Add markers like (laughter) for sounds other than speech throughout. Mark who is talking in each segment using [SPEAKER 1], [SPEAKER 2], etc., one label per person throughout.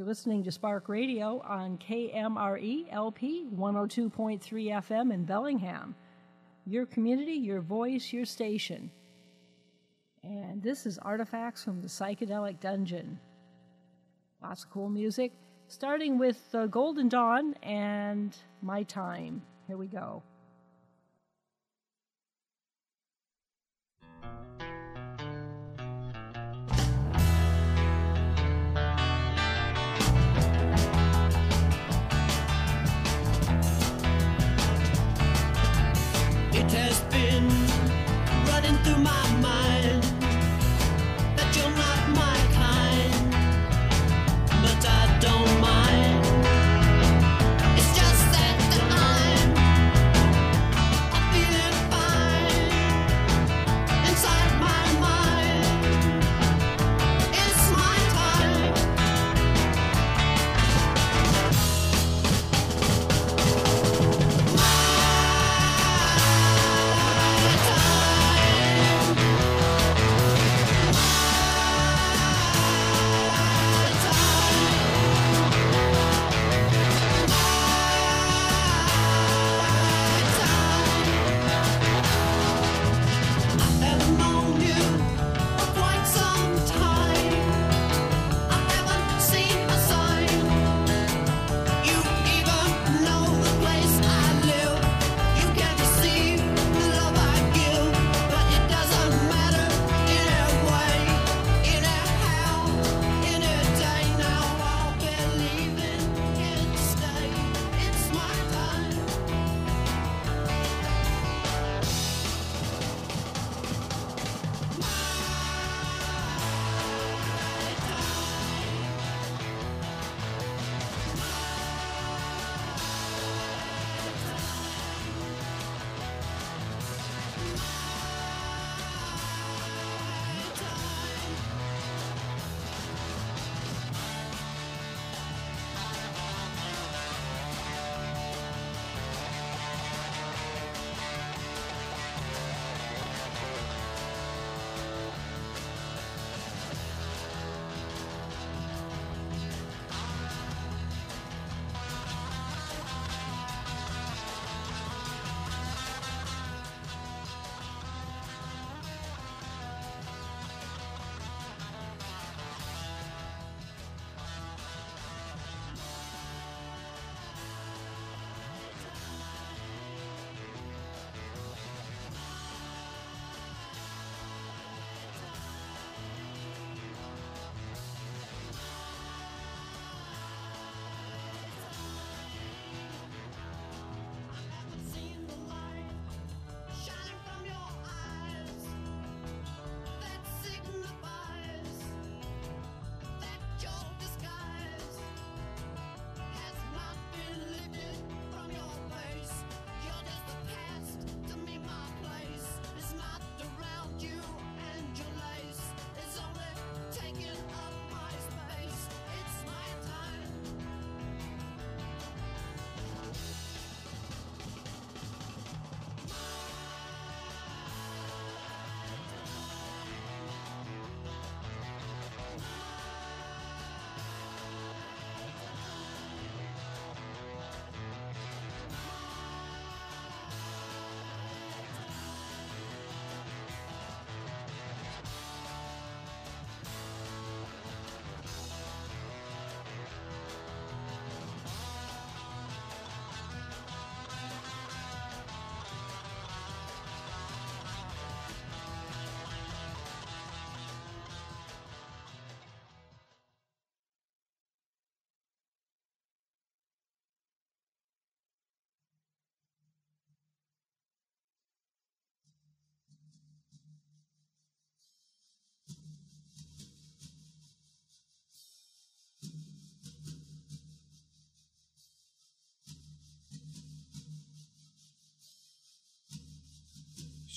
[SPEAKER 1] You're listening to Spark Radio on KMRE LP 102.3 FM in Bellingham. Your community, your voice, your station. And this is Artifacts from the Psychedelic Dungeon. Lots of cool music, starting with uh, Golden Dawn and My Time. Here we go.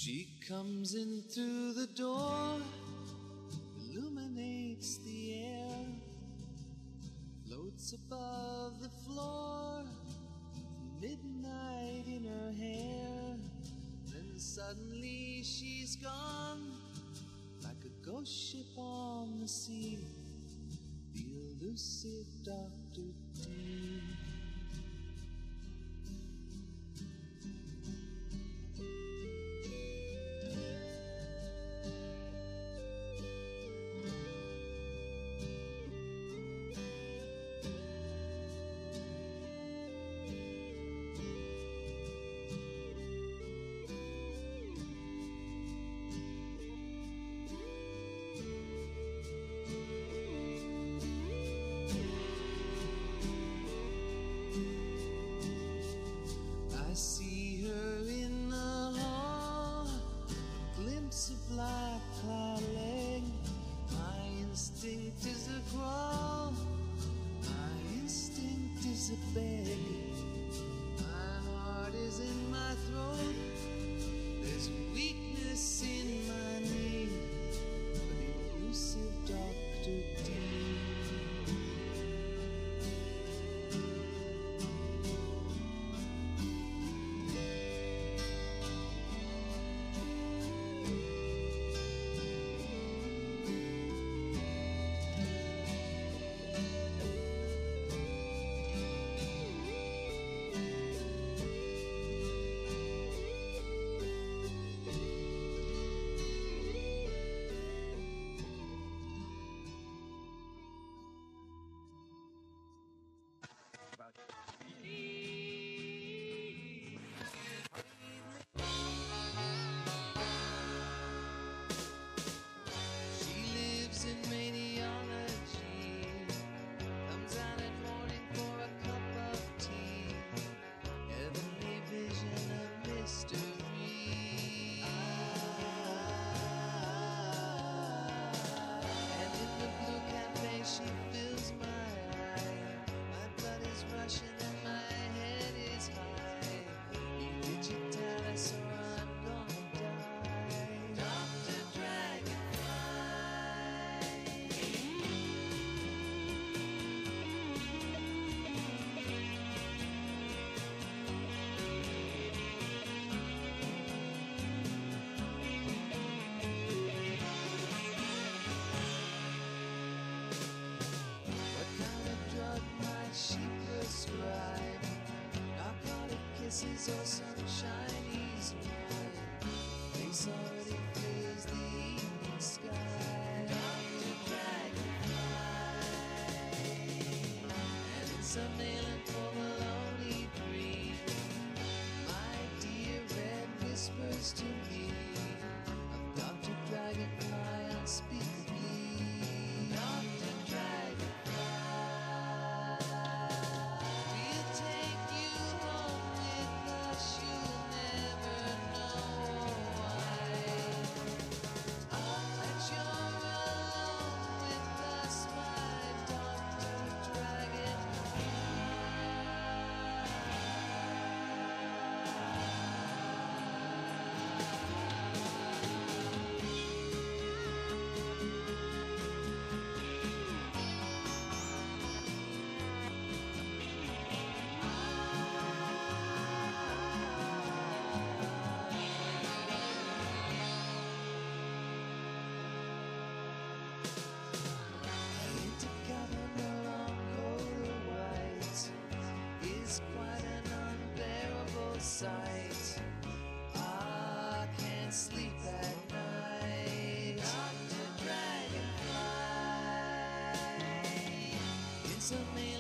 [SPEAKER 2] She comes in through the door, illuminates the air, floats above the floor, midnight in her hair. Then suddenly she's gone, like a ghost ship on the sea. The elusive Dr. Dean. big kisses or sunshine easy. Face already fills the evening sky. Doctor Dragonfly, and someday. to me.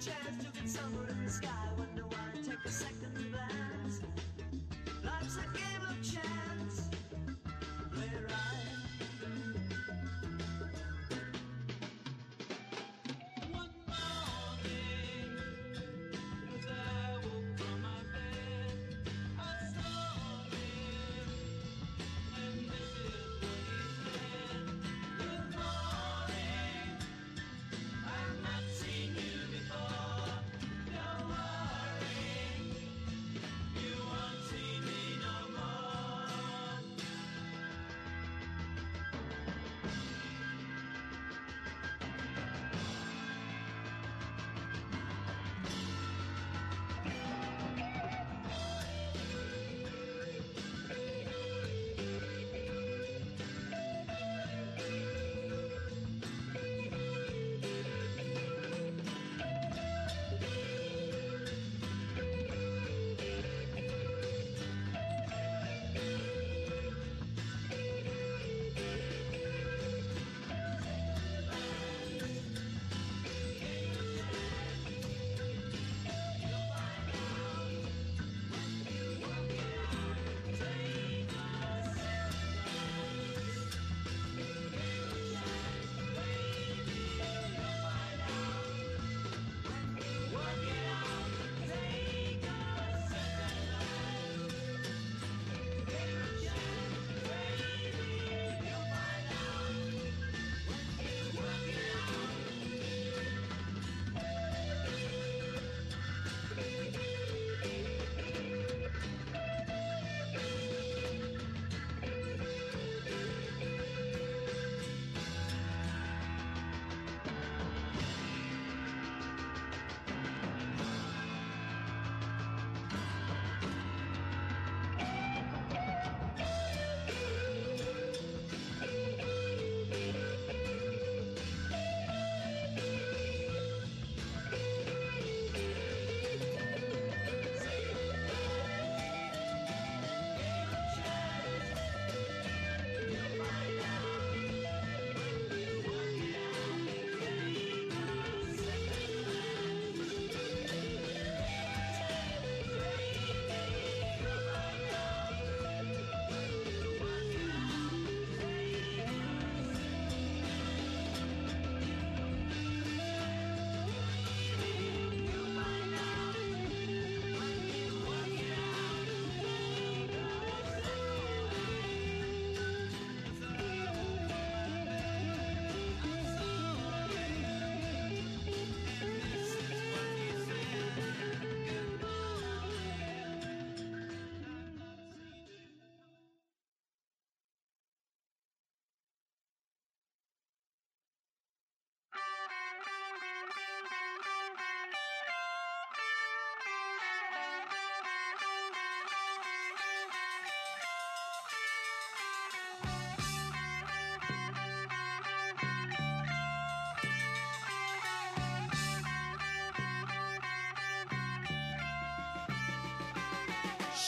[SPEAKER 2] chance to
[SPEAKER 3] get someone in the sky. Wonder why I take a second.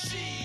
[SPEAKER 3] There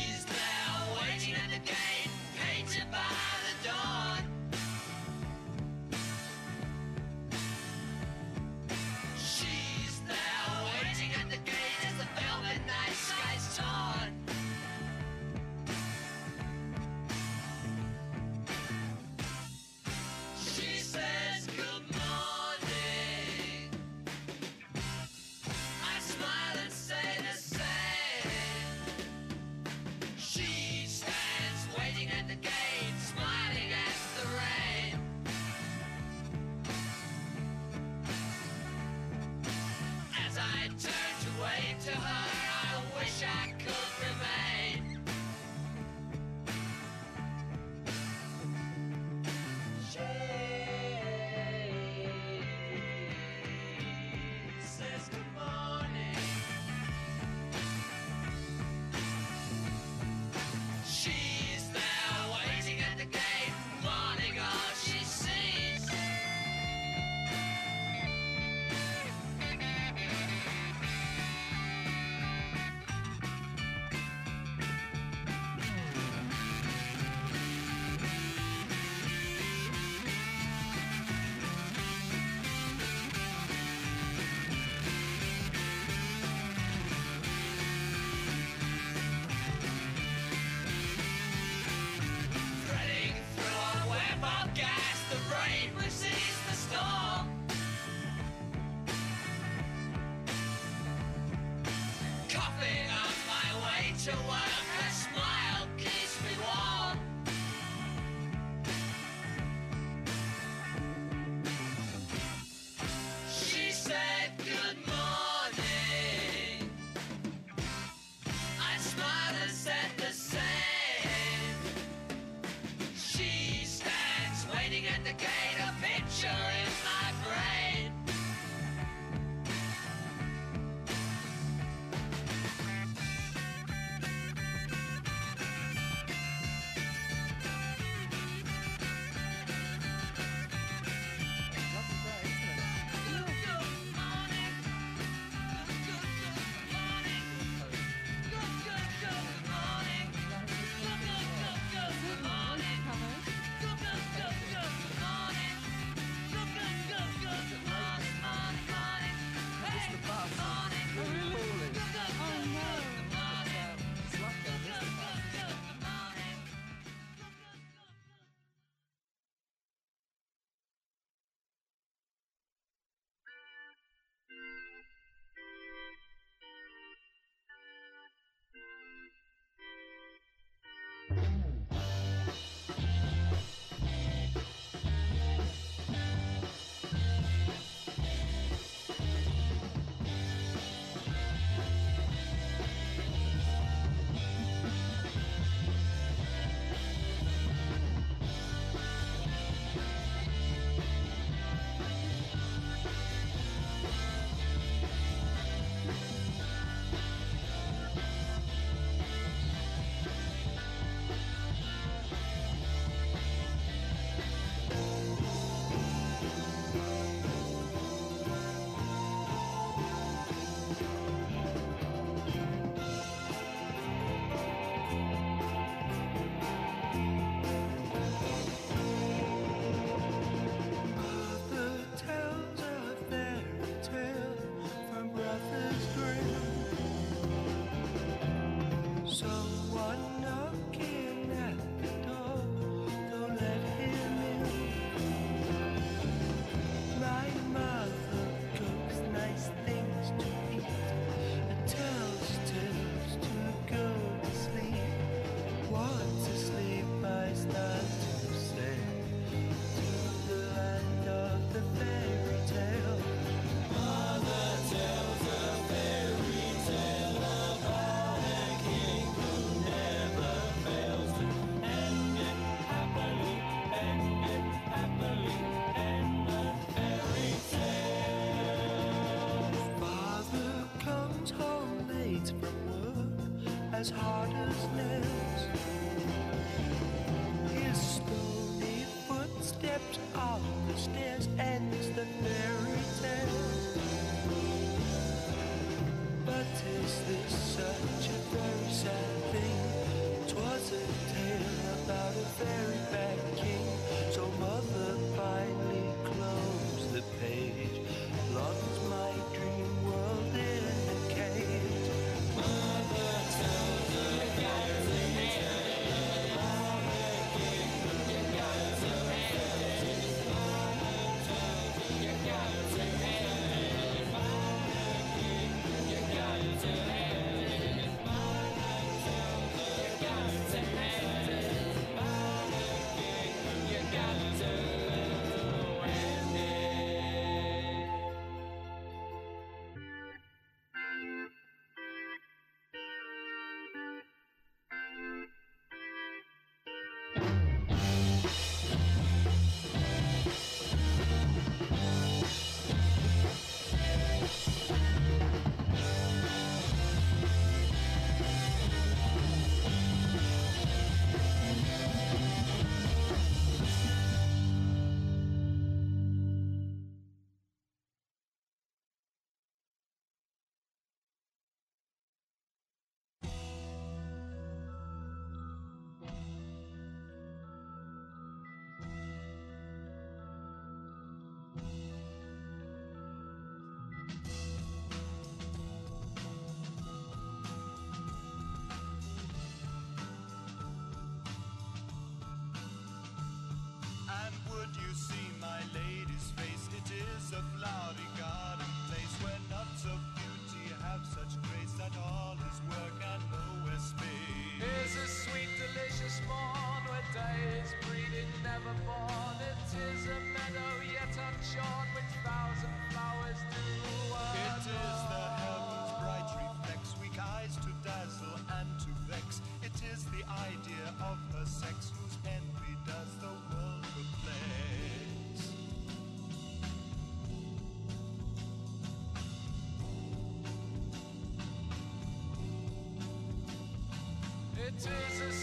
[SPEAKER 3] It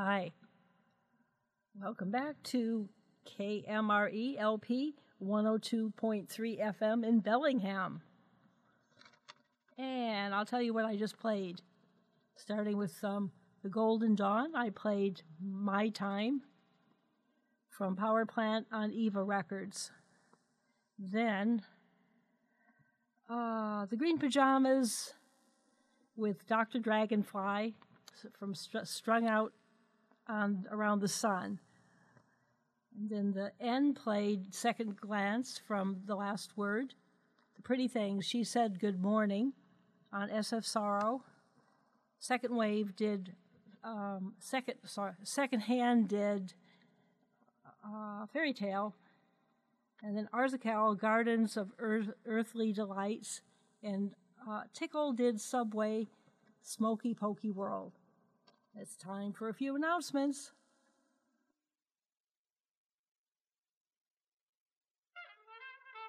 [SPEAKER 4] Hi. Welcome back to KMRE LP 102.3 FM in Bellingham. And I'll tell you what I just played. Starting with um, The Golden Dawn, I played My Time from Power Plant on Eva Records. Then uh, The Green Pajamas with Dr. Dragonfly from Str- Strung Out on Around the Sun. And then the N played Second Glance from The Last Word. The Pretty Things, She Said Good Morning on SF Sorrow. Second Wave did, um, second, sorry, Second Hand did uh, Fairy Tale. And then Arzachel, Gardens of Earth, Earthly Delights. And uh, Tickle did Subway, Smoky Pokey World. It's time for a few announcements.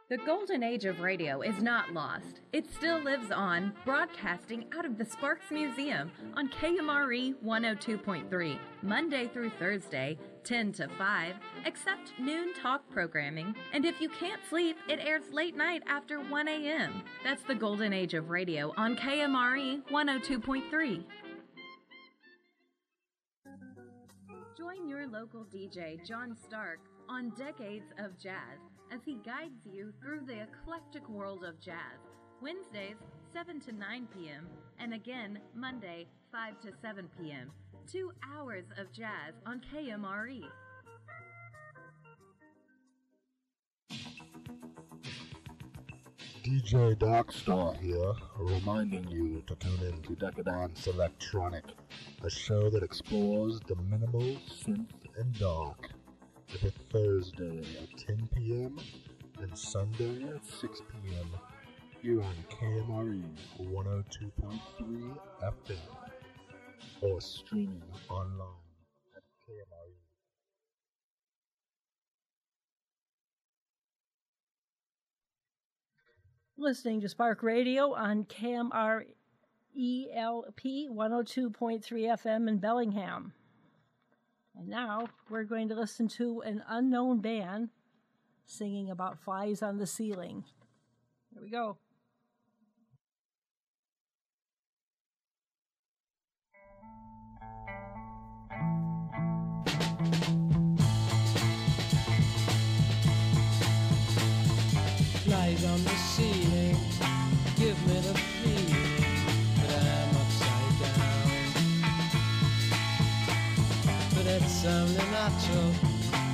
[SPEAKER 5] The golden age of radio is not lost. It still lives on, broadcasting out of the Sparks Museum on KMRE 102.3, Monday through Thursday, 10 to 5, except noon talk programming. And if you can't sleep, it airs late night after 1 a.m. That's the golden age of radio on KMRE 102.3. Join your local DJ, John Stark, on Decades of Jazz as he guides you through the eclectic world of jazz. Wednesdays, 7 to 9 p.m., and again Monday, 5 to 7 p.m. Two hours of jazz on KMRE.
[SPEAKER 6] DJ Darkstar here, reminding you to tune in to Decadence Electronic, a show that explores the minimal, synth, and dark. Every Thursday at 10 p.m. and Sunday at 6 p.m. here on KMRE 102.3 FM or streaming online at KMRE.
[SPEAKER 4] Listening to Spark Radio on KMRE LP 102.3 FM in Bellingham. And now we're going to listen to an unknown band singing about flies on the ceiling. Here we go.
[SPEAKER 7] It's natural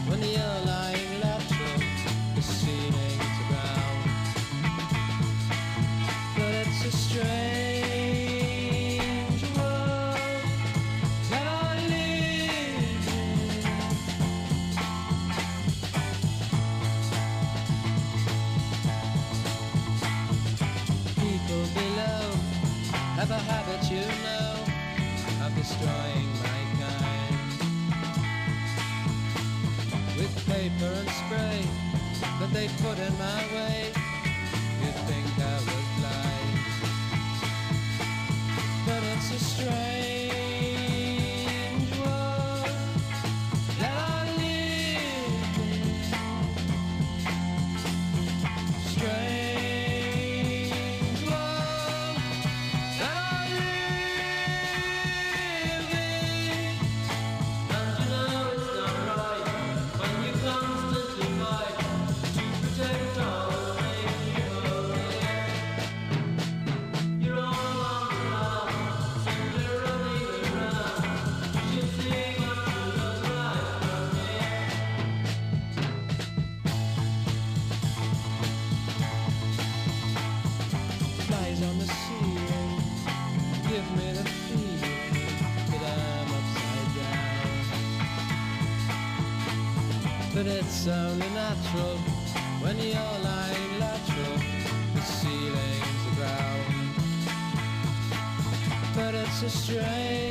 [SPEAKER 7] when you're lying it's only natural when you're lying lateral, the ceiling's the ground. But it's a strange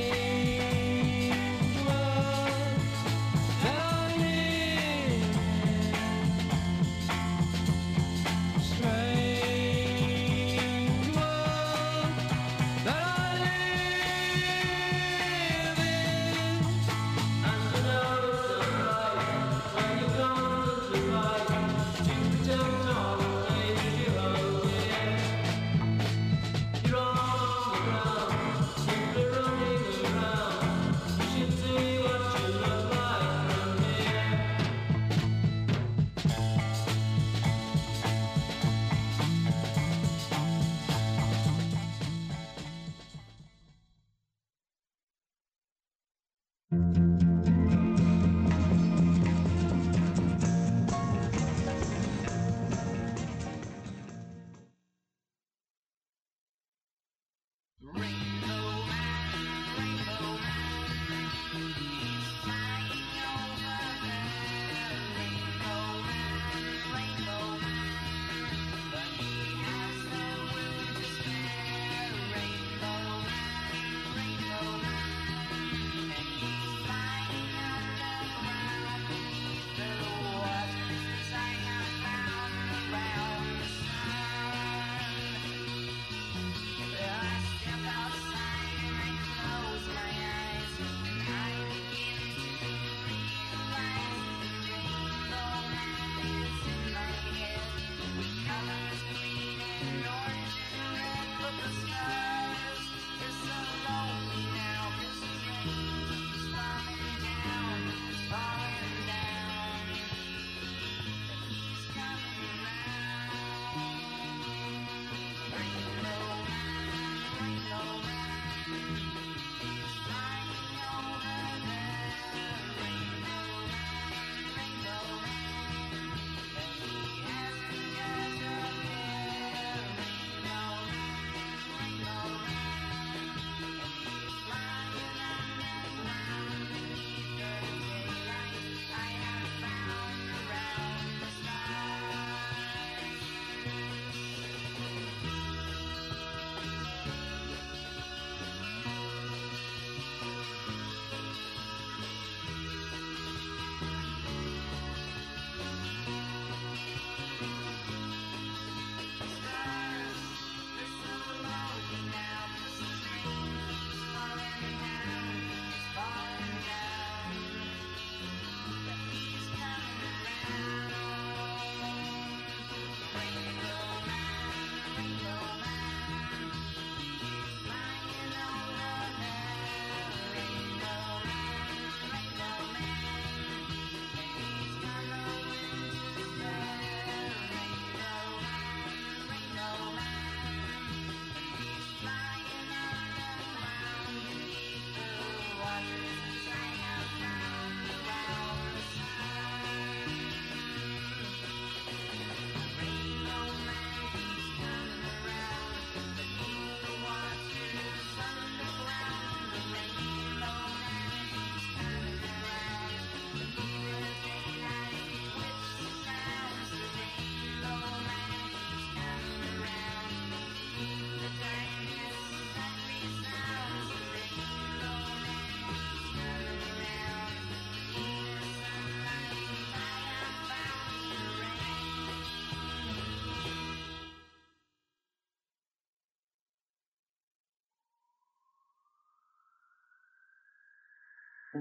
[SPEAKER 7] We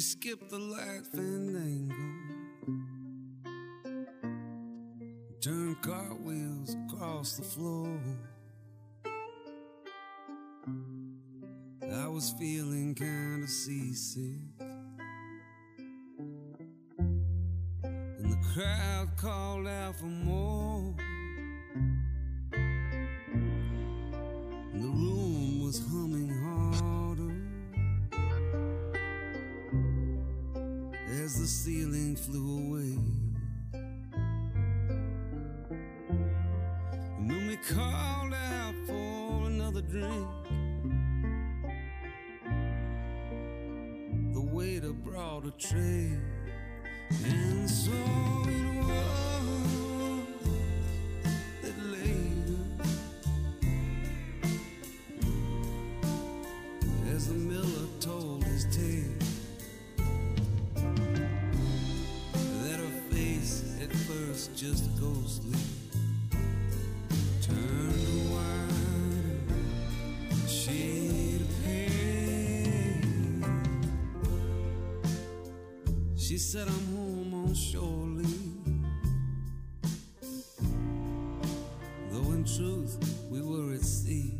[SPEAKER 7] skip the light fandango, turn cartwheels across the floor. I was feeling kind of seasick, and the crowd called out for more. said I'm home on shore leave. Though in truth we were at sea.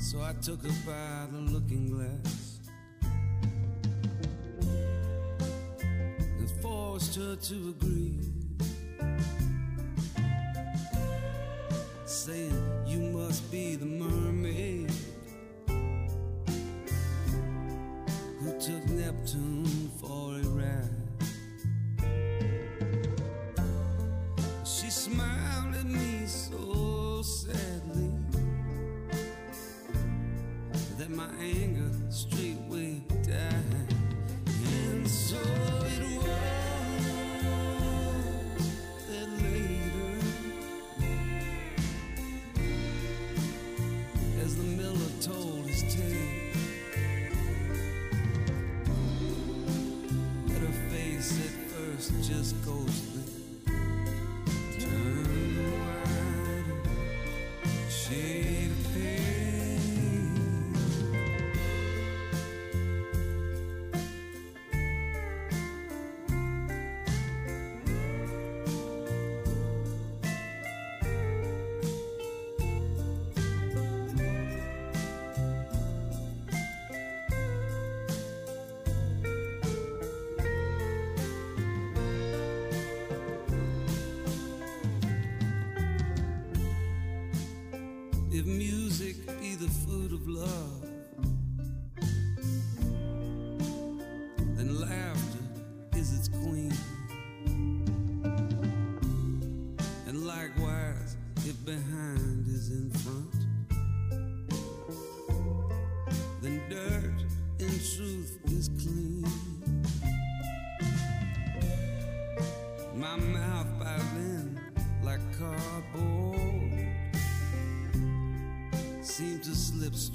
[SPEAKER 7] So I took her by the looking glass and forced her to agree. Saying, You must be the murderer.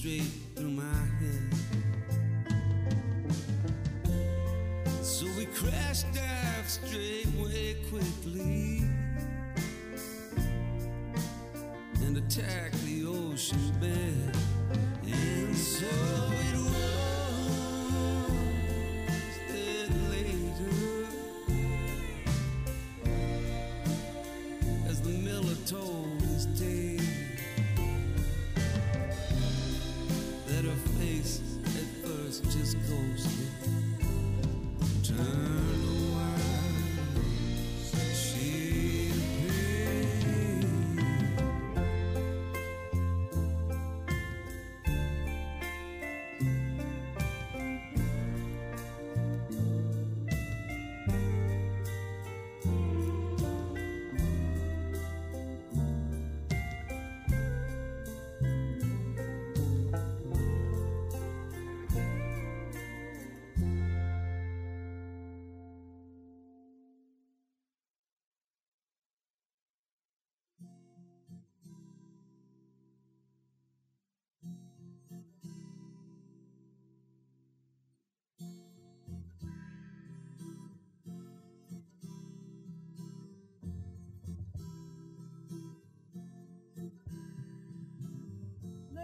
[SPEAKER 7] straight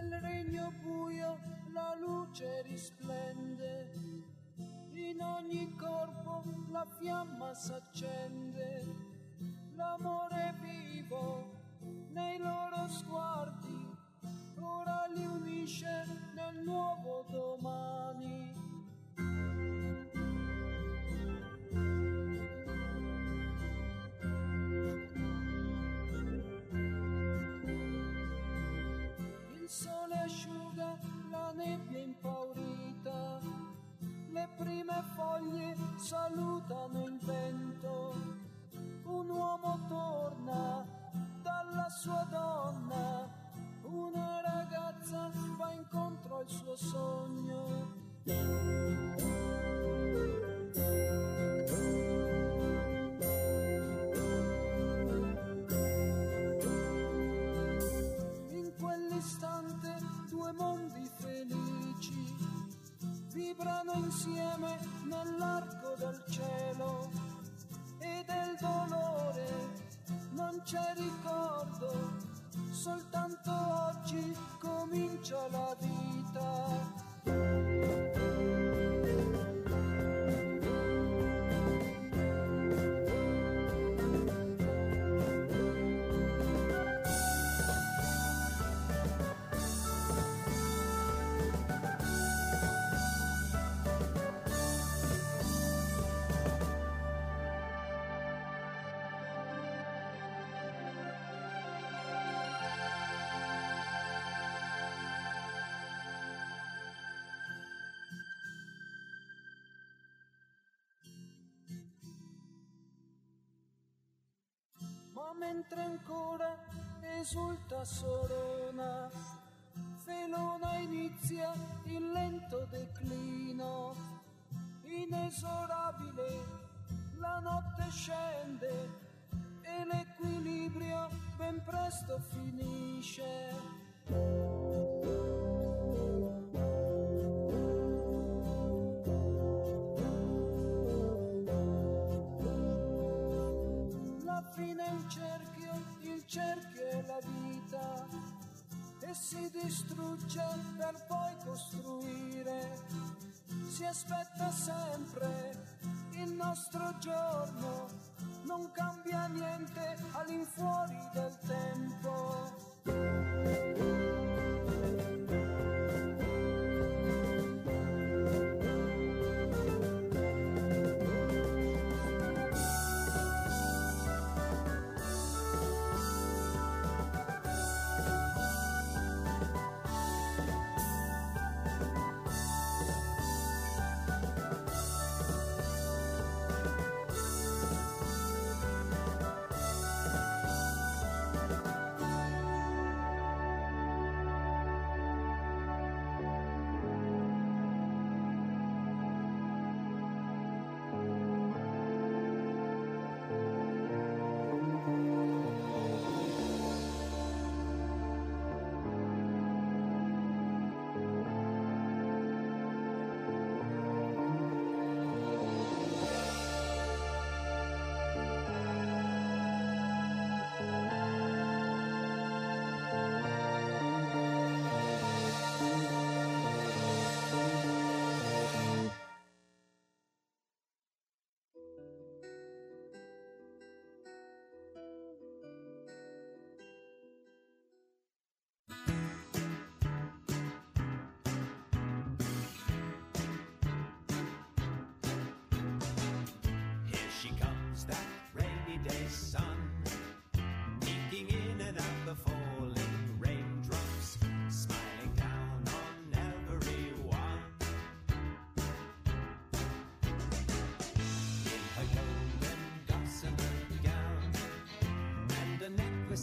[SPEAKER 8] Regno buio la luce risplende, in ogni corpo la fiamma s'accende. calle insieme nella mentre ancora esulta sorona. Felona inizia il lento declino, inesorabile la notte scende. E l'equilibrio ben presto finisce. si distrugge per poi costruire, si aspetta sempre il nostro giorno, non cambia niente all'infuori del tempo.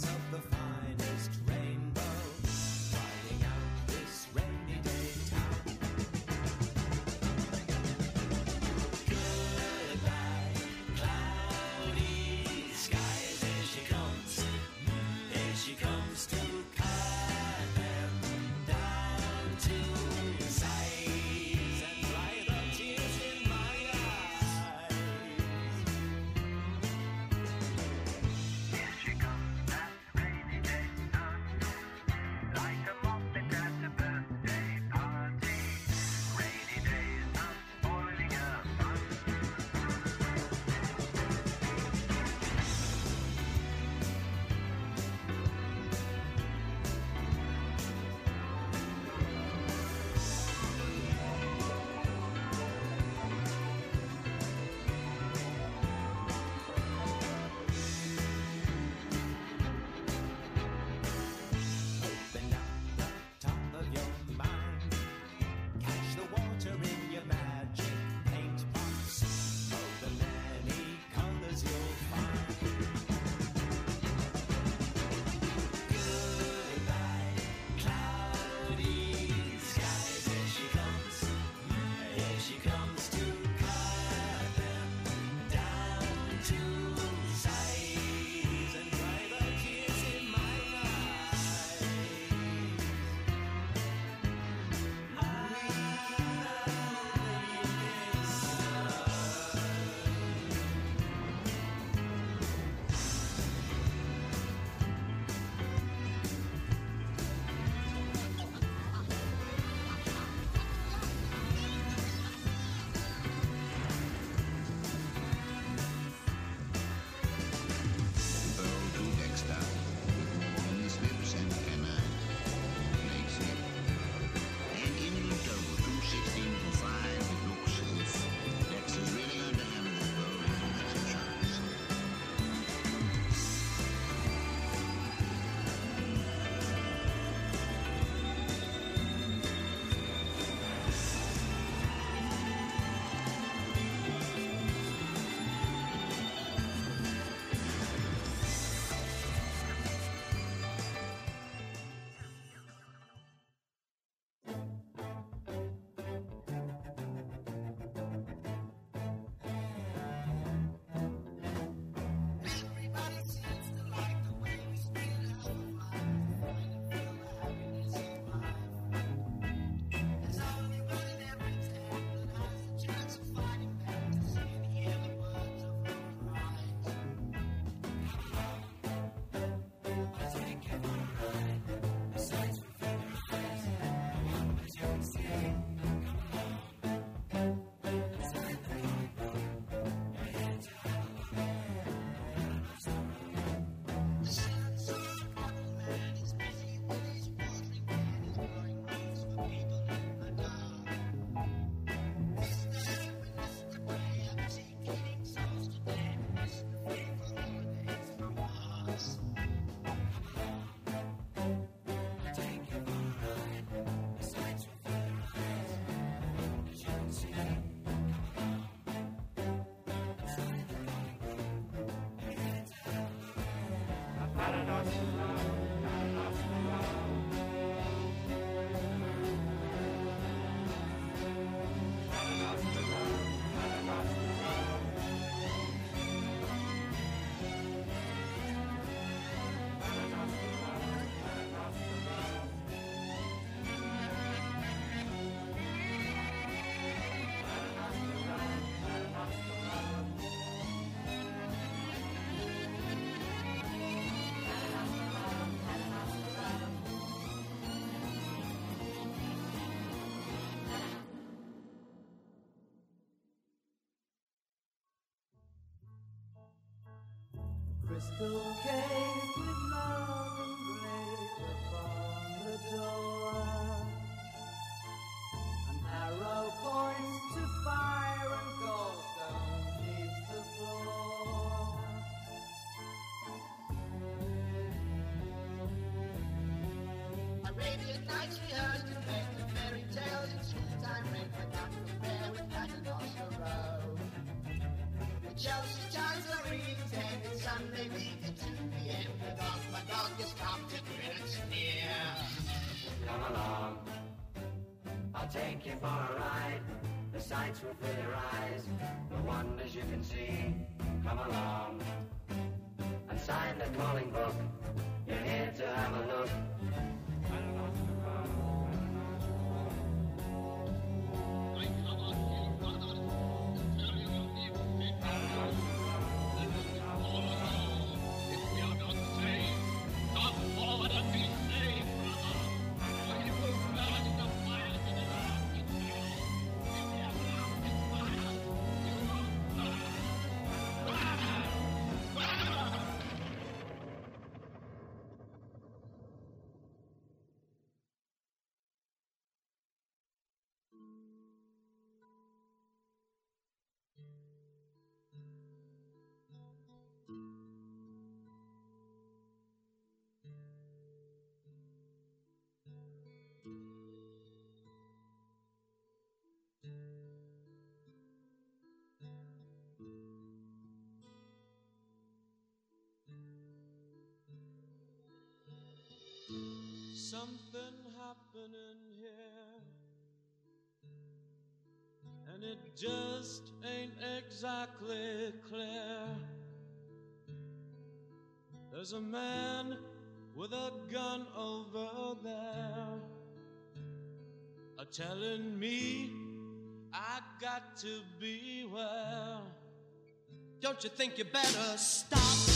[SPEAKER 9] Cheers. not?
[SPEAKER 1] just okay. lights will fill your eyes, the wonders you can see. Come along and sign the calling book.
[SPEAKER 10] something happening here. And it just ain't exactly clear. There's a man with a gun over there, a telling me I got to beware.
[SPEAKER 1] Don't you think you better stop?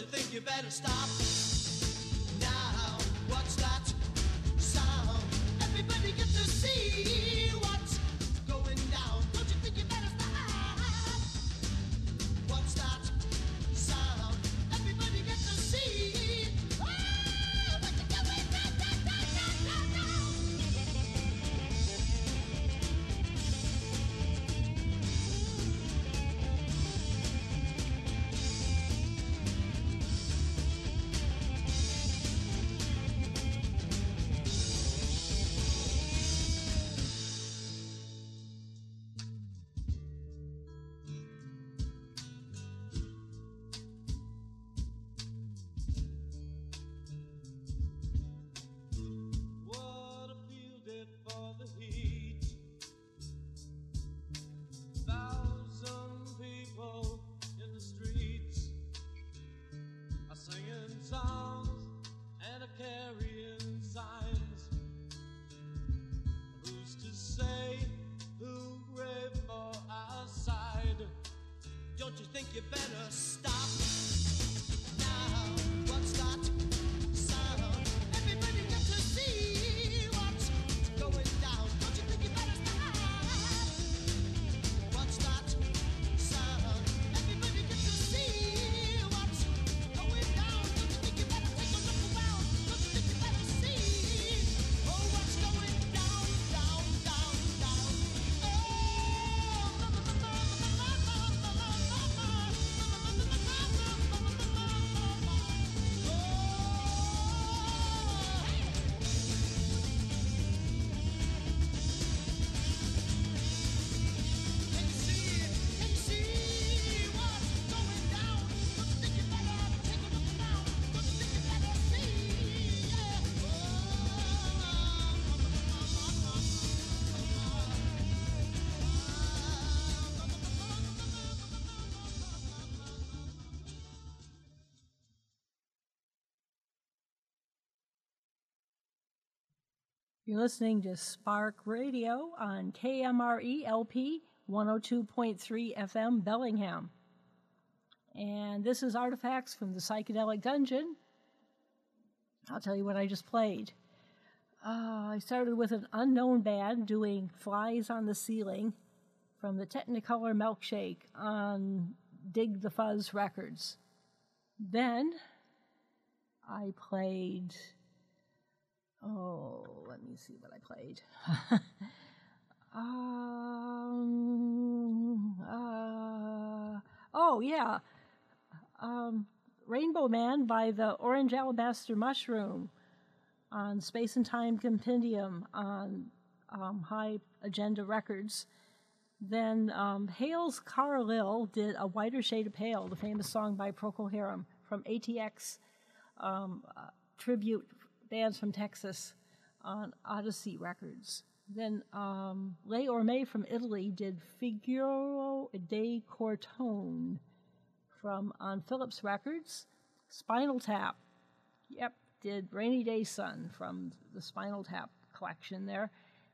[SPEAKER 1] You think you better stop?
[SPEAKER 4] You're listening to Spark Radio on KMRE LP 102.3 FM Bellingham. And this is Artifacts from the Psychedelic Dungeon. I'll tell you what I just played. Uh, I started with an unknown band doing Flies on the Ceiling from the Technicolor Milkshake on Dig the Fuzz Records. Then I played. Oh, let me see what I played. (laughs) um, uh, oh, yeah. Um, Rainbow Man by the Orange Alabaster Mushroom on Space and Time Compendium on um, High Agenda Records. Then um, Hayes Carll did A Whiter Shade of Pale, the famous song by Procol Harum from ATX um, uh, tribute bands from Texas on Odyssey Records. Then um, Le Orme from Italy did Figaro de Cortone from on Philips Records. Spinal Tap, yep, did Rainy Day Sun from the Spinal Tap collection there.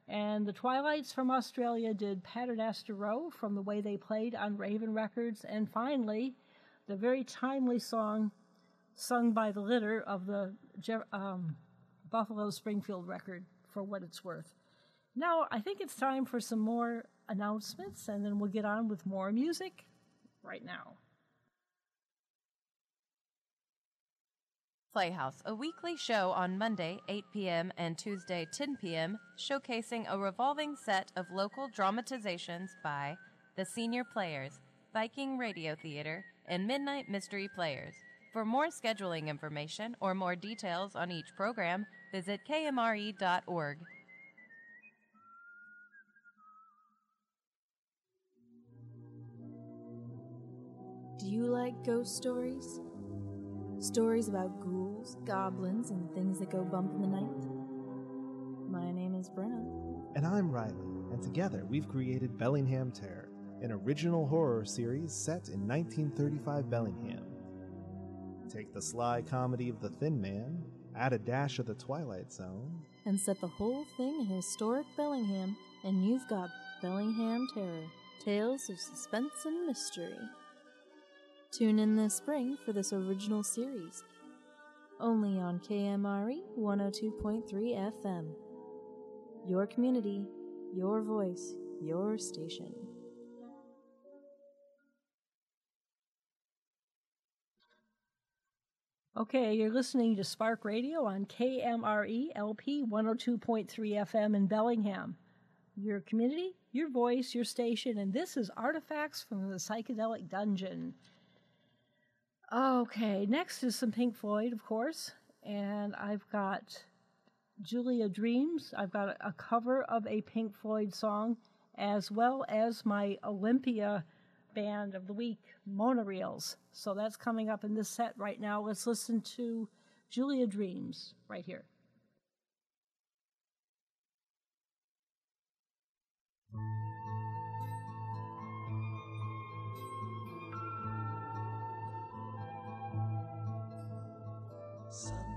[SPEAKER 4] And the Twilights from Australia did Paternoster Row from the way they played on Raven Records. And finally, the very timely song sung by the litter of the um, Buffalo Springfield record for what it's worth. Now, I think it's time for some more announcements, and then we'll get on with more music right now.
[SPEAKER 5] Playhouse, a weekly show on Monday, 8 p.m., and Tuesday, 10 p.m., showcasing a revolving set of local dramatizations by the Senior Players, Viking Radio Theater, and Midnight Mystery Players. For more scheduling information or more details on each program, visit kmre.org.
[SPEAKER 11] Do you like ghost stories? Stories about ghouls, goblins, and things that go bump in the night? My name is Brenna.
[SPEAKER 12] And I'm Riley, and together we've created Bellingham Terror, an original horror series set in 1935 Bellingham. Take the sly comedy of The Thin Man, add a dash of The Twilight Zone,
[SPEAKER 11] And set the whole thing in historic Bellingham, and you've got Bellingham Terror Tales of Suspense and Mystery. Tune in this spring for this original series, only on KMRE 102.3 FM. Your community, your voice, your station.
[SPEAKER 4] Okay, you're listening to Spark Radio on KMRE LP 102.3 FM in Bellingham. Your community, your voice, your station, and this is Artifacts from the Psychedelic Dungeon. Okay, next is some Pink Floyd, of course, and I've got Julia Dreams. I've got a cover of a Pink Floyd song, as well as my Olympia band of the week, Monoreels. So that's coming up in this set right now. Let's listen to Julia Dreams right here.
[SPEAKER 2] Sunlight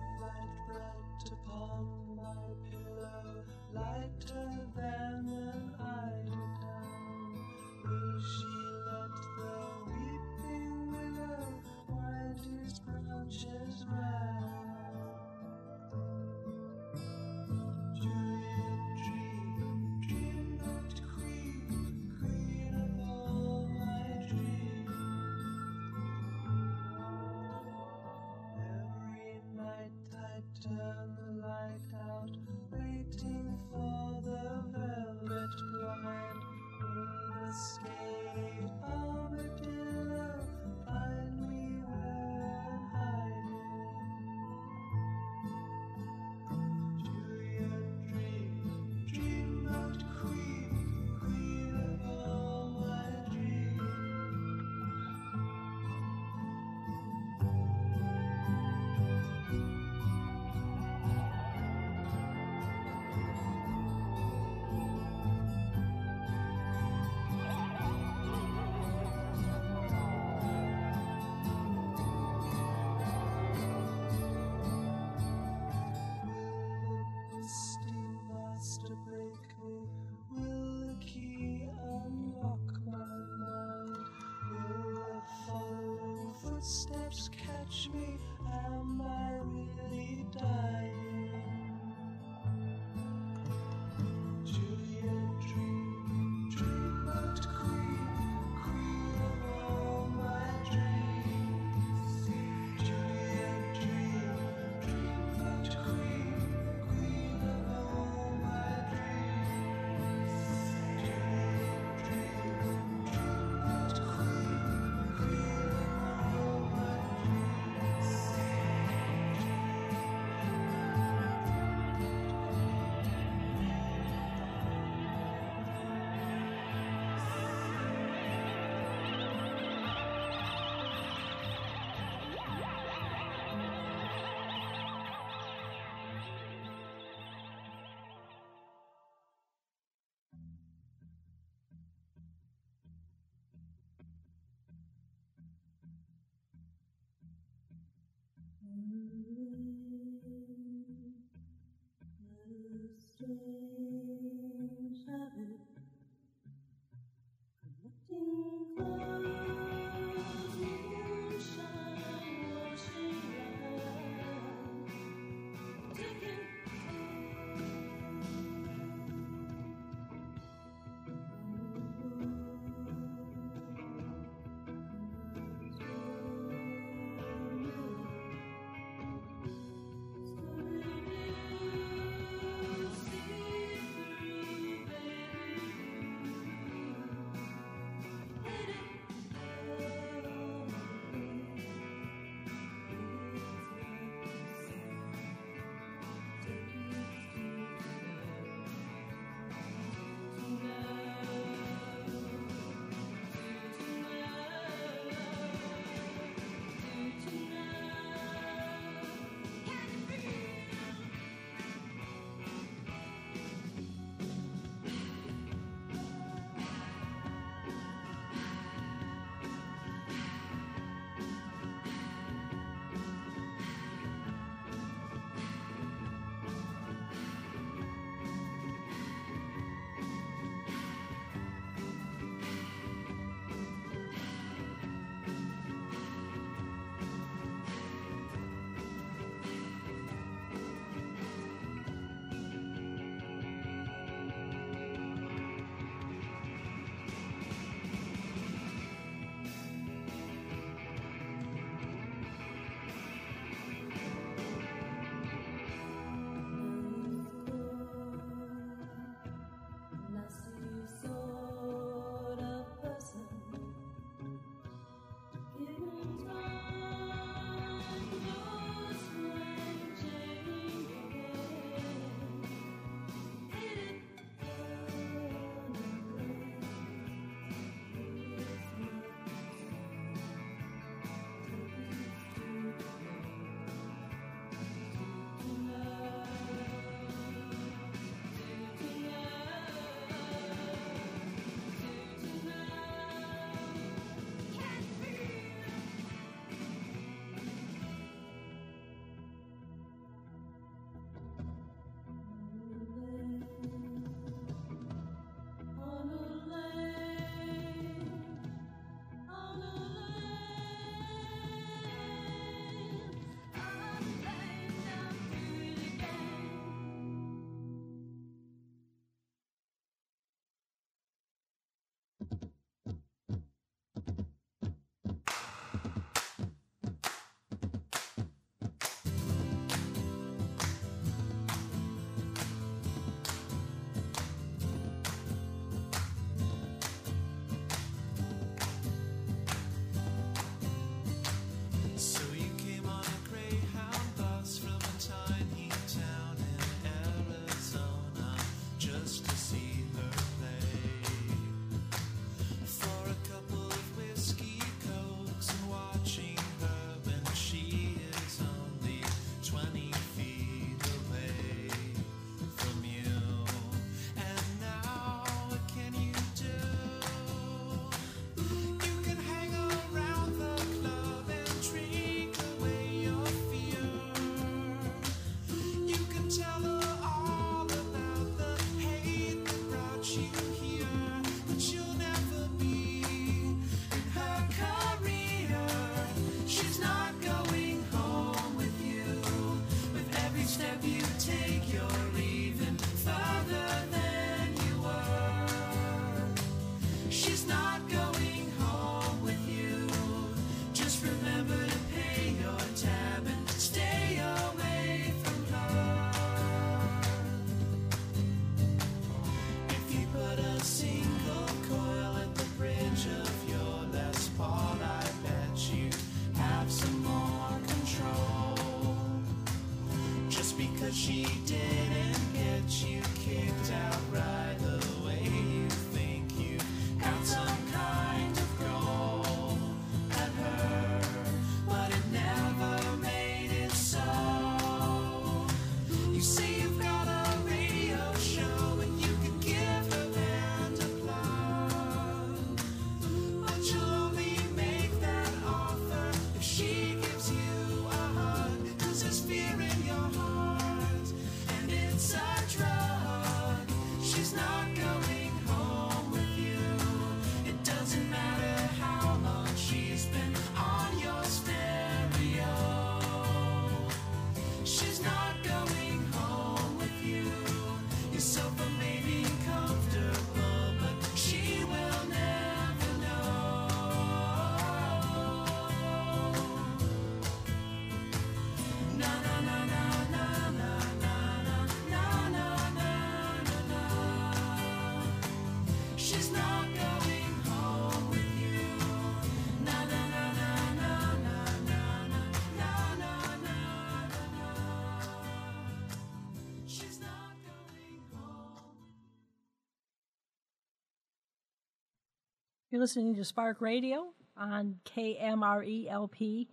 [SPEAKER 4] Listening to Spark Radio on KMRE LP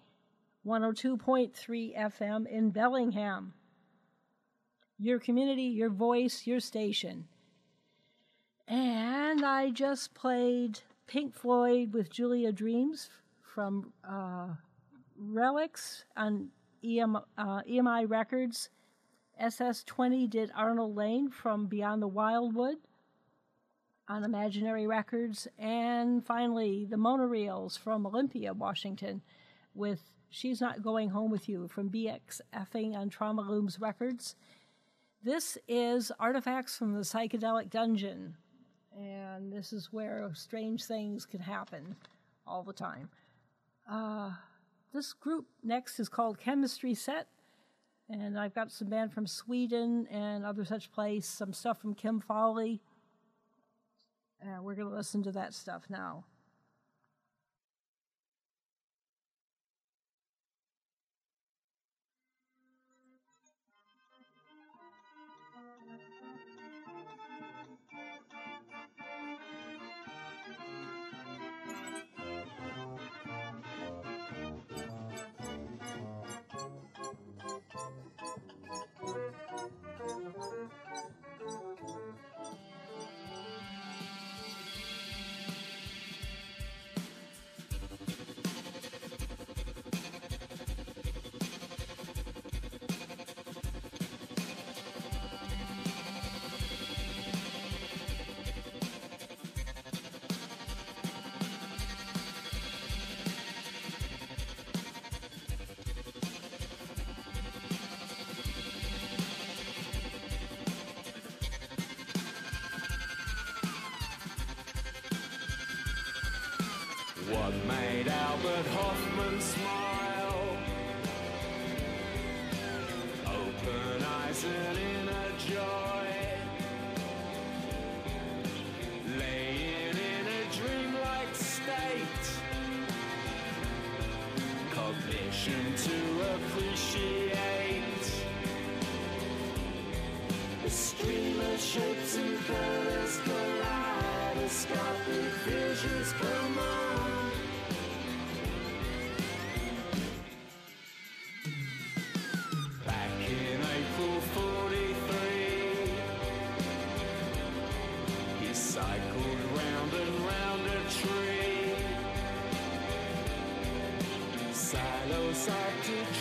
[SPEAKER 4] 102.3 FM in Bellingham. Your community, your voice, your station. And I just played Pink Floyd with Julia Dreams from uh, Relics on EM, uh, EMI Records. SS20 did Arnold Layne from Beyond the Wildwood on Imaginary Records. And finally, the Monoreels from Olympia, Washington, with She's Not Going Home With You from BXFing on Trauma Looms Records. This is Artifacts from the Psychedelic Dungeon, and this is where strange things can happen all the time. Uh, this group next is called Chemistry Set, and I've got some band from Sweden and other such place, some stuff from Kim Fowley. Uh, we're going to listen to that stuff now.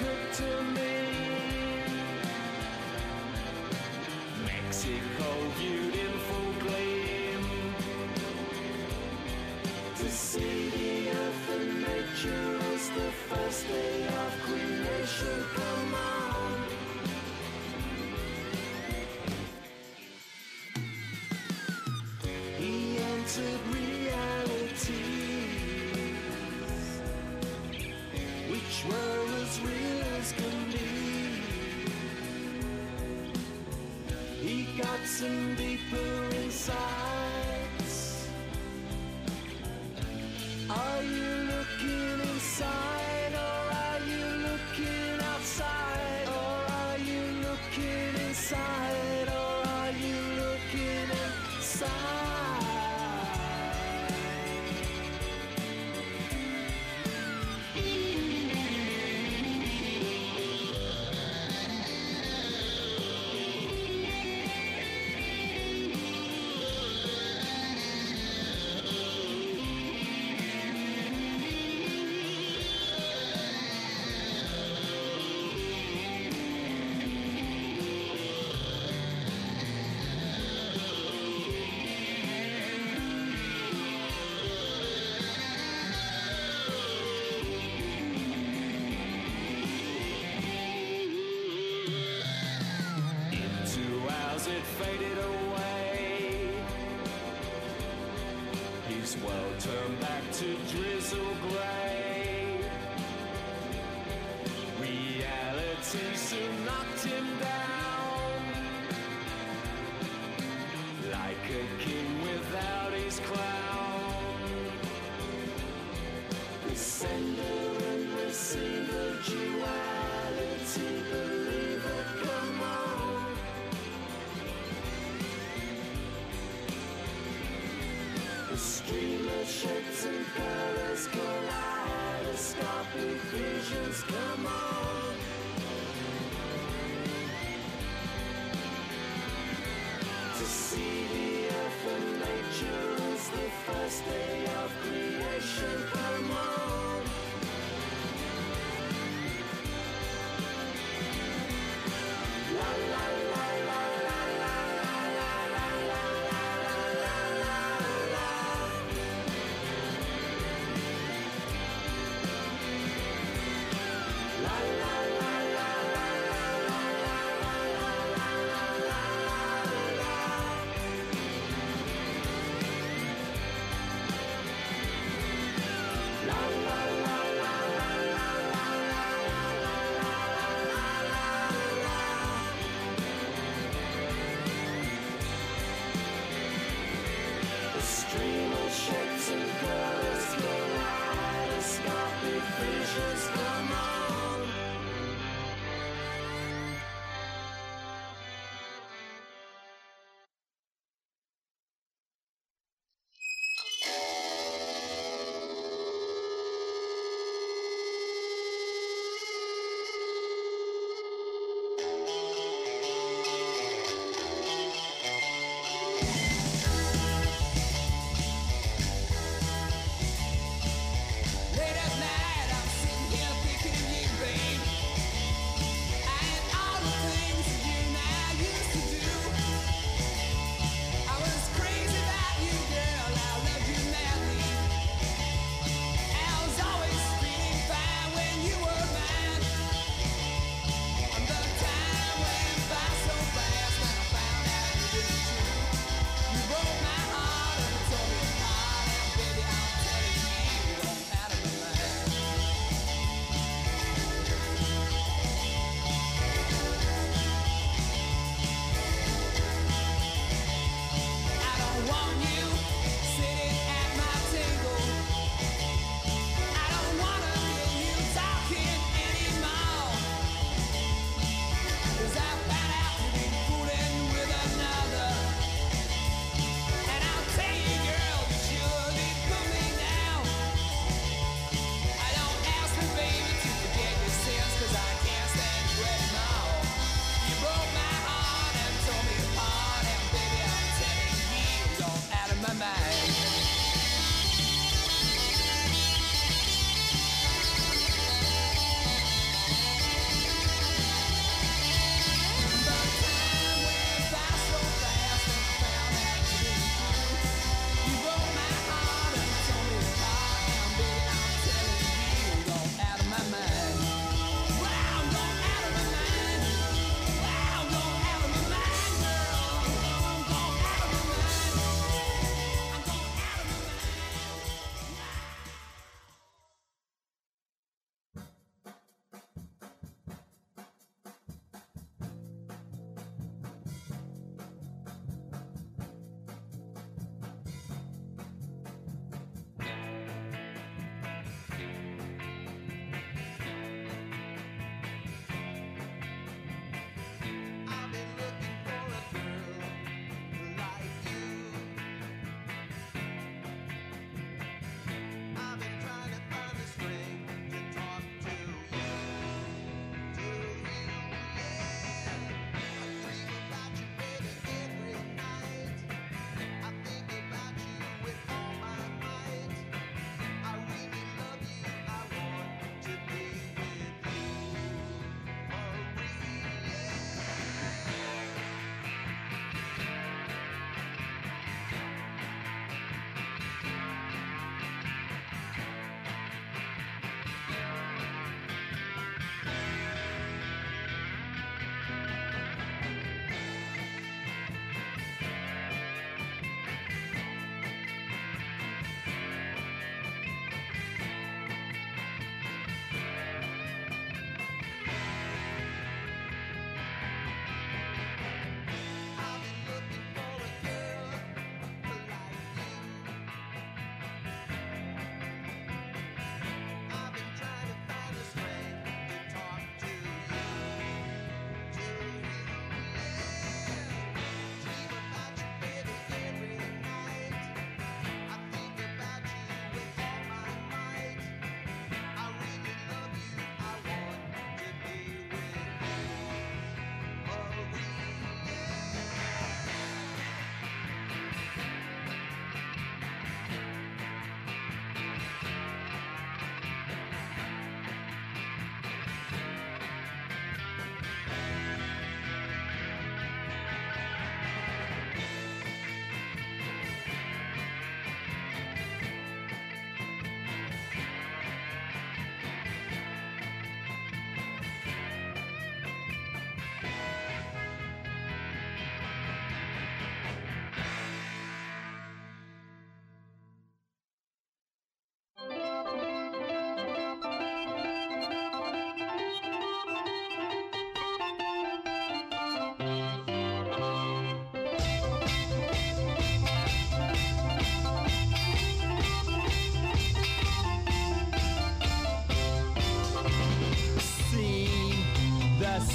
[SPEAKER 7] Trip to me. Mexico full gleam. To see the earth and nature as the first day of creation come on. He entered reality, which were Got some deeper insights. Are you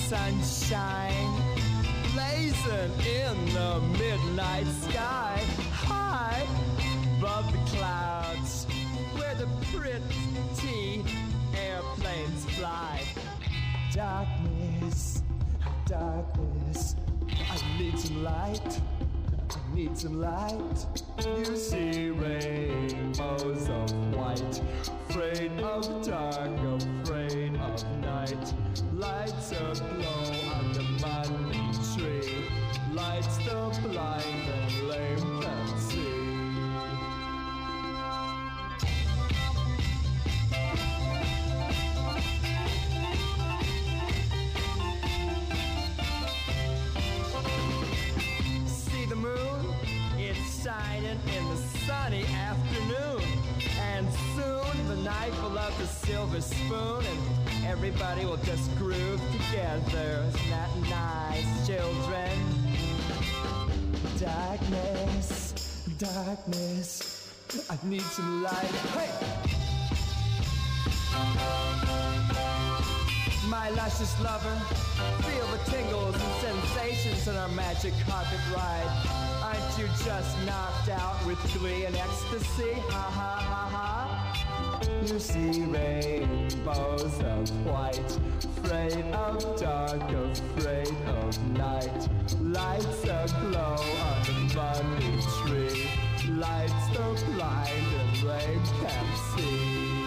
[SPEAKER 13] sunshine, blazing in the midnight sky, high above the clouds, where the pretty airplanes fly. Darkness, darkness, I need some light. I need some light. You see together. Isn't nice, children? Darkness, darkness, I need some light. Hey! My luscious lover, feel the tingles and sensations in our magic carpet ride. Aren't you just knocked out with glee and ecstasy? Ha ha ha ha. You see rainbows of white, afraid of dark, afraid of night. Lights aglow on the bunny tree, lights the blind and lame can see.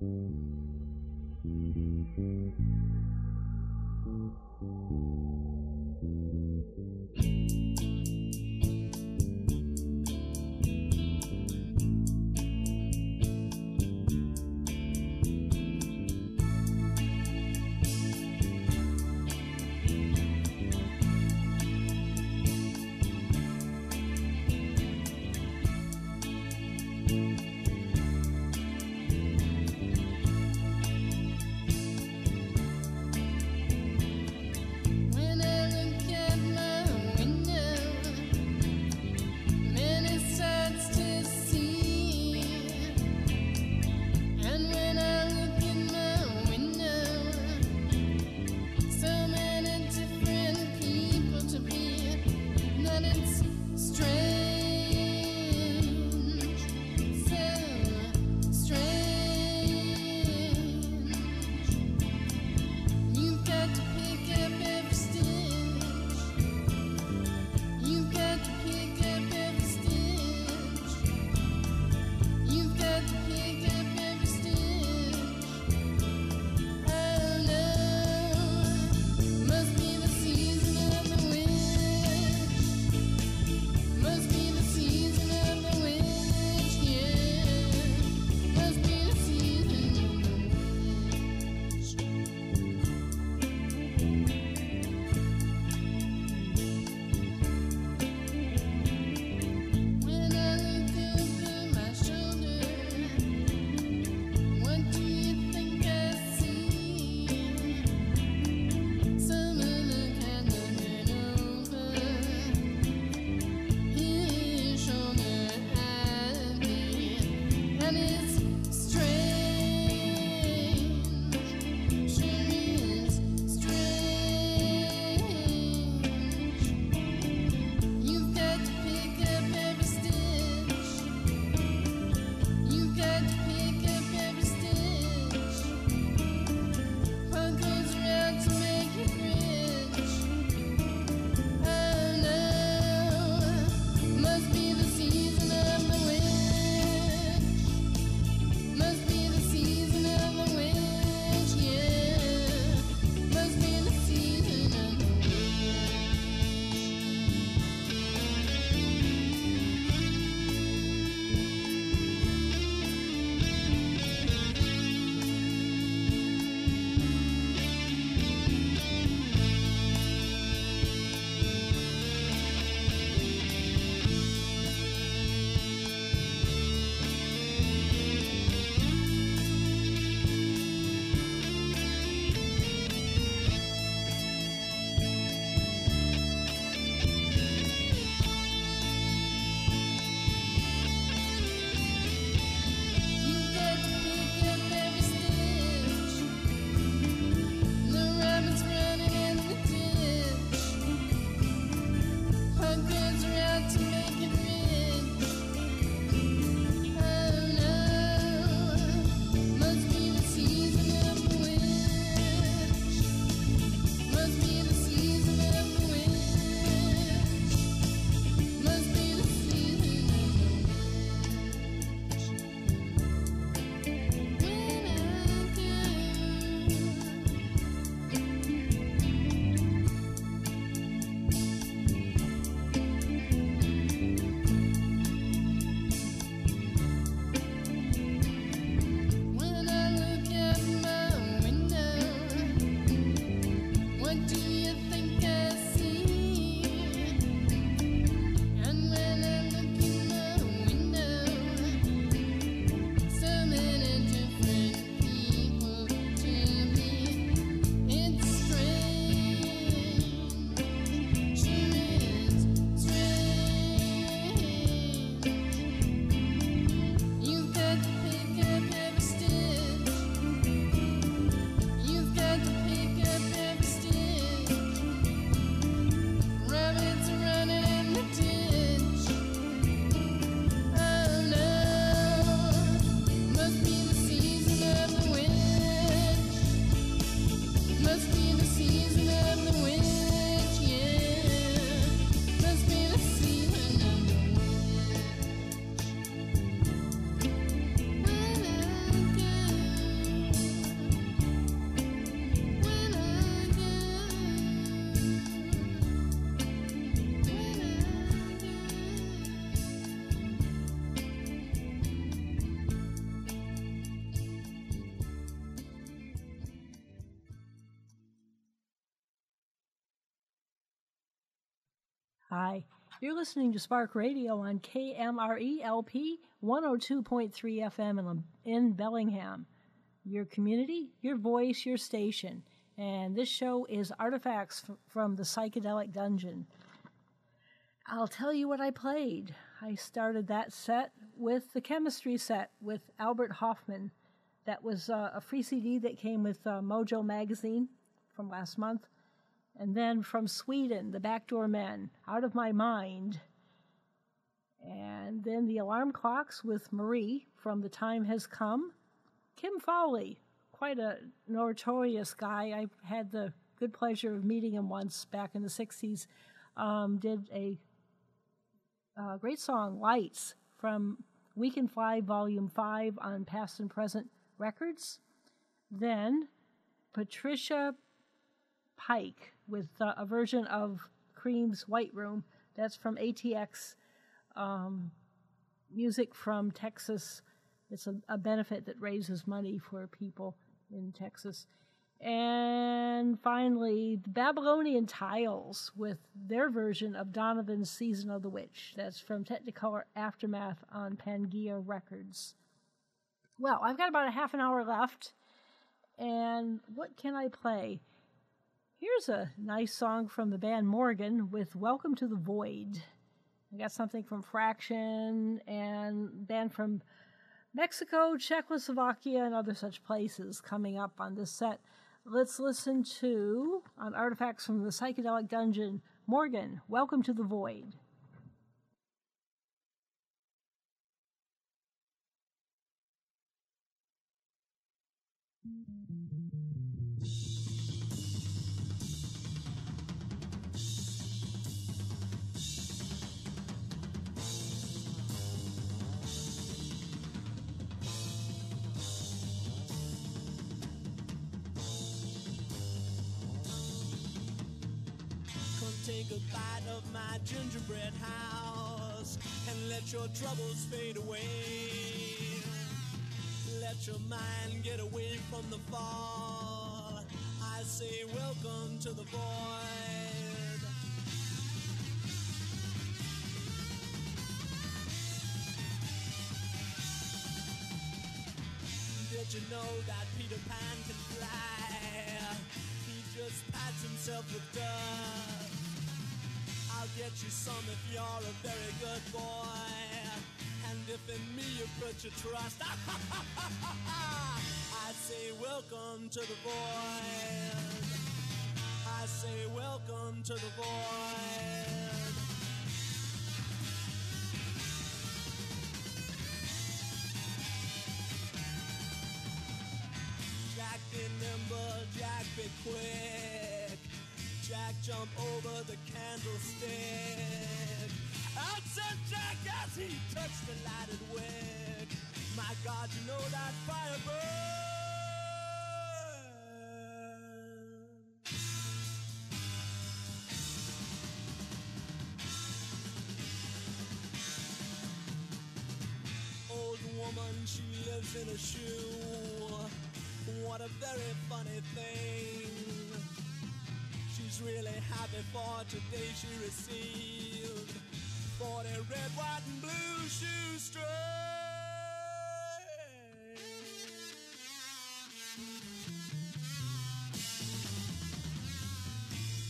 [SPEAKER 14] When I
[SPEAKER 4] you're listening to Spark Radio on KMRE LP 102.3 FM in, in Bellingham. Your community, your voice, your station. And this show is Artifacts f- from the Psychedelic Dungeon. I'll tell you what I played. I started that set with the chemistry set with Albert Hoffman. That was uh, a free CD that came with uh, Mojo magazine from last month. And then from Sweden, The Backdoor Men, Out of My Mind. And then the alarm clocks with Marie from The Time Has Come. Kim Fowley, quite a notorious guy. I had the good pleasure of meeting him once back in the 60s. Um, did a uh, great song, Lights, from We Can Fly Volume 5 on Past and Present Records. Then Patricia Pike with uh, a version of Cream's White Room. That's from ATX um, Music from Texas. It's a, a benefit that raises money for people in Texas. And finally, the Babylonian Tiles with their version of Donovan's Season of the Witch. That's from Technicolor Aftermath on Pangea Records. Well, I've got about a half an hour left. And what can I play? Here's a nice song from the band Morgan with Welcome to the Void. I got something from Fraction and band from Mexico, Czechoslovakia, and other such places coming up on this set. Let's listen to, on Artifacts from the Psychedelic Dungeon, Morgan, Welcome to the Void.
[SPEAKER 13] Come take a bite of my gingerbread house and let your troubles fade away. Let your mind get away from the fall. I say, welcome to the void. Did you know that Peter Pan can fly? He just pats himself with dust. I'll get you some if you're a very good boy. And if in me you put your trust, (laughs) I say welcome to the void. I say welcome to the void. Jack be nimble, Jack be quick. Jack jump over the candlestick. Out said Jack as he touched the lighted wick. My God, you know that fire burn. Old woman, she lives in a shoe. What a very funny thing. She's really happy for today she received 40 red, white, and blue shoestrings.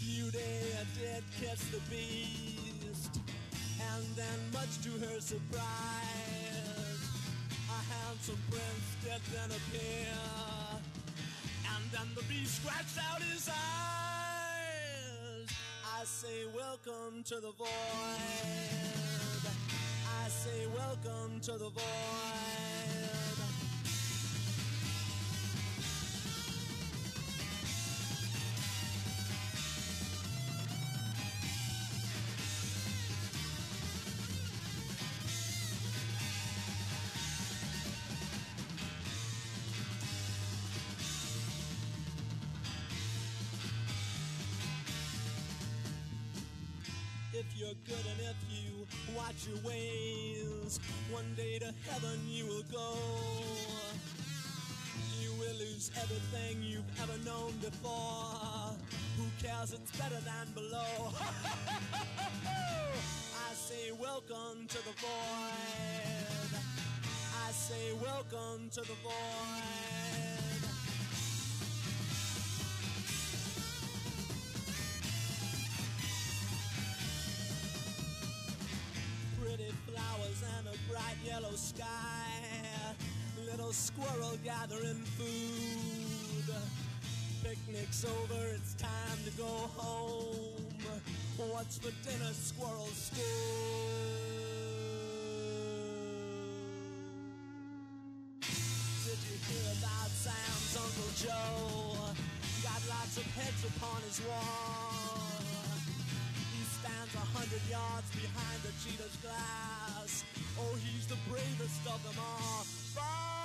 [SPEAKER 13] Beauty did kiss the beast, and then, much to her surprise, a handsome prince did then appear, and then the beast scratched out his eyes. I say, Welcome to the void. I say, Welcome to the void. You're good and if you watch your ways, one day to heaven you will go. You will lose everything you've ever known before. Who cares? It's better than below. (laughs) I say welcome to the void. I say welcome to the void. And a bright yellow sky. Little squirrel gathering food. Picnic's over, it's time to go home. What's for dinner, squirrel school? Did you hear about Sam's Uncle Joe? Got lots of heads upon his wall. A hundred yards behind the cheetah's glass. Oh, he's the bravest of them all. Fall,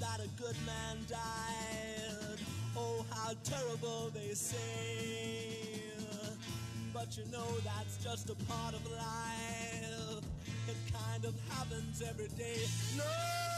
[SPEAKER 13] that a good man died? Oh, how terrible they say. But you know that's just a part of life. It kind of happens every day. No!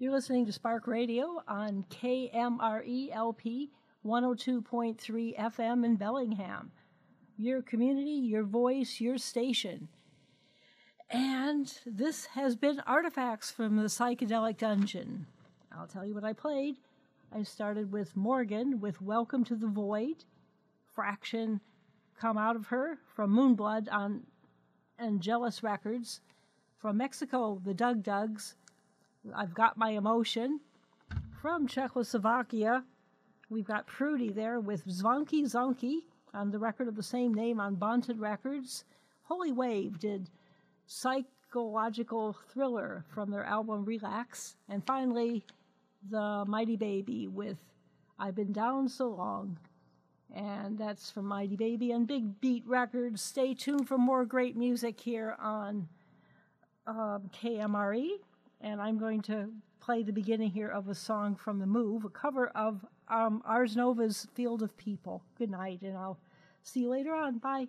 [SPEAKER 4] You're listening to Spark Radio on KMRE LP 102.3 FM in Bellingham. Your community, your voice, your station. And this has been Artifacts from the Psychedelic Dungeon. I'll tell you what I played. I started with Morgan with Welcome to the Void, Fraction Come Out of Her from Moonblood on Angelus Records. From Mexico, the Dug Dugs, I've Got My Emotion. From Czechoslovakia, we've got Prudy there with Zvonky zvoní on the record of the same name on Bonton Records. Holy Wave did Psychological Thriller from their album Relax. And finally, The Mighty Baby with I've Been Down So Long. And that's from Mighty Baby and Big Beat Records. Stay tuned for more great music here on um, KMRE and I'm going to play the beginning here of a song from The Move, a cover of um, Ars Nova's Field of People. Good night, and I'll see you later on. Bye.